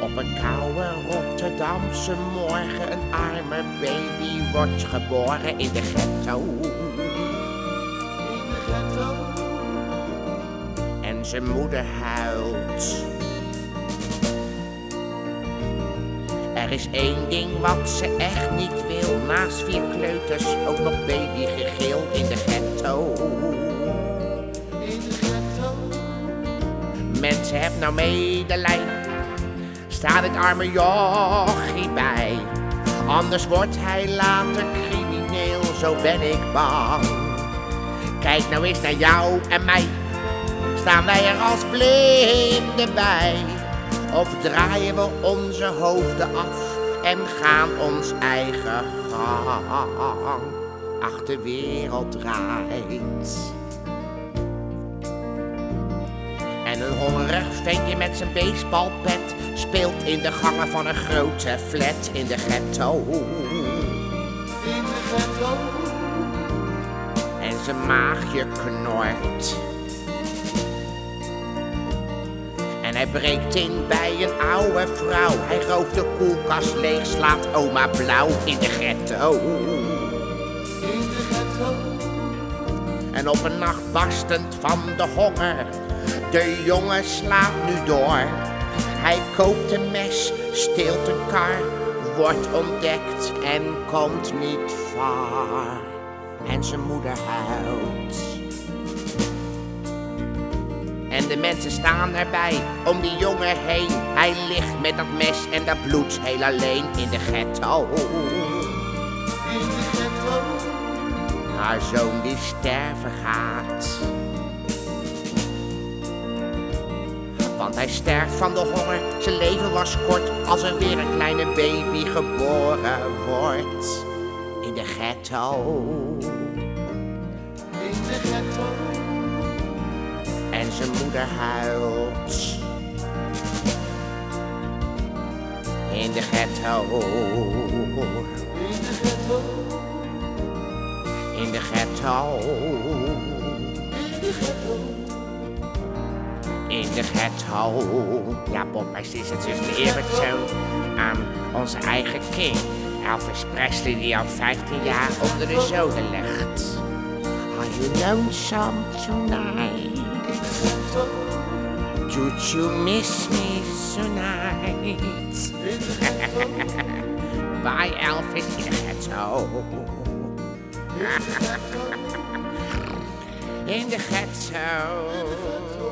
Op een koude Rotterdamse morgen een arme baby wordt geboren in de ghetto. In de ghetto. En zijn moeder huilt. Er is één ding wat ze echt niet wil. Naast vier kleuters ook nog babygegil in de heb nou medelij. Staat het arme jochie bij. Anders wordt hij later crimineel, zo ben ik bang. Kijk nou eens naar jou en mij. Staan wij er als blinden bij? Of draaien we onze hoofden af en gaan ons eigen gang? Ach, de wereld draait. Hongerig ventje met zijn baseballpet speelt in de gangen van een grote flat in de ghetto. In de ghetto. En zijn maagje knort. En hij breekt in bij een oude vrouw. Hij rooft de koelkast leeg, slaat oma blauw in de ghetto. In de ghetto. En op een nacht barstend van de honger, de jongen slaat nu door. Hij koopt een mes, steelt een kar, wordt ontdekt en komt niet vaar. En zijn moeder huilt. En de mensen staan erbij om die jongen heen. Hij ligt met dat mes en dat bloed heel alleen in de ghetto. In de ghetto. Haar zoon die sterven gaat. Want hij sterft van de honger, zijn leven was kort als er weer een kleine baby geboren wordt. In de ghetto. In de ghetto. En zijn moeder huilt. In de ghetto. In de ghetto. In de ghetto. In de ghetto. In de ghetto. Ja, Popeyes is natuurlijk een eerbetoon aan onze eigen king. Elvis Presley die al 15 jaar onder de zoden ligt. Are you lonesome tonight? Would you miss me tonight? Bye Elvis in de ghetto. In de ghetto.